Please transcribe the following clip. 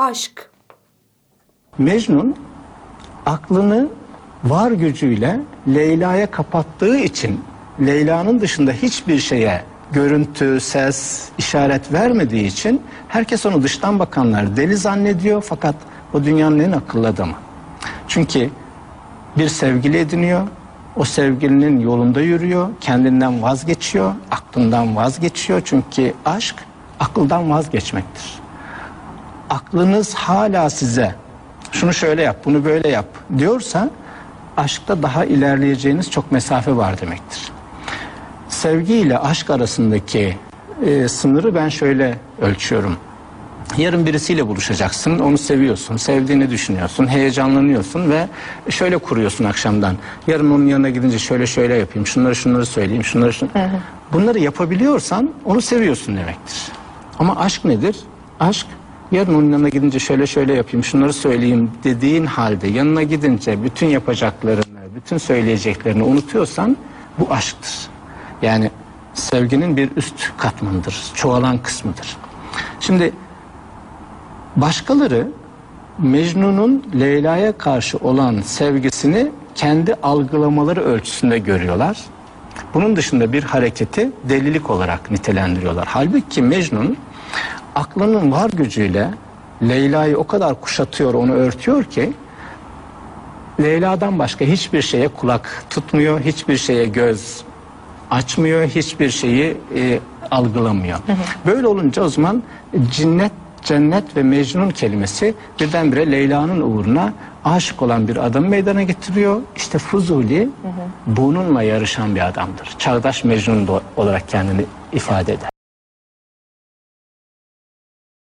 Aşk. Mecnun aklını var gücüyle Leyla'ya kapattığı için Leyla'nın dışında hiçbir şeye görüntü, ses, işaret vermediği için herkes onu dıştan bakanlar deli zannediyor fakat o dünyanın en akıllı adamı. Çünkü bir sevgili ediniyor, o sevgilinin yolunda yürüyor, kendinden vazgeçiyor, aklından vazgeçiyor. Çünkü aşk akıldan vazgeçmektir aklınız hala size şunu şöyle yap, bunu böyle yap diyorsa aşkta daha ilerleyeceğiniz çok mesafe var demektir. Sevgi ile aşk arasındaki e, sınırı ben şöyle ölçüyorum. Yarın birisiyle buluşacaksın, onu seviyorsun, sevdiğini düşünüyorsun, heyecanlanıyorsun ve şöyle kuruyorsun akşamdan. Yarın onun yanına gidince şöyle şöyle yapayım, şunları şunları söyleyeyim, şunları şun... Bunları yapabiliyorsan onu seviyorsun demektir. Ama aşk nedir? Aşk yarın onun yanına gidince şöyle şöyle yapayım, şunları söyleyeyim dediğin halde yanına gidince bütün yapacaklarını, bütün söyleyeceklerini unutuyorsan bu aşktır. Yani sevginin bir üst katmanıdır, çoğalan kısmıdır. Şimdi Başkaları Mecnun'un Leyla'ya karşı olan sevgisini kendi algılamaları ölçüsünde görüyorlar. Bunun dışında bir hareketi delilik olarak nitelendiriyorlar. Halbuki Mecnun aklının var gücüyle Leyla'yı o kadar kuşatıyor, onu örtüyor ki Leyla'dan başka hiçbir şeye kulak tutmuyor, hiçbir şeye göz açmıyor, hiçbir şeyi e, algılamıyor. Böyle olunca o zaman cinnet, cennet ve mecnun kelimesi birdenbire Leyla'nın uğruna aşık olan bir adam meydana getiriyor. İşte Fuzuli bununla yarışan bir adamdır. Çağdaş mecnun olarak kendini ifade eder.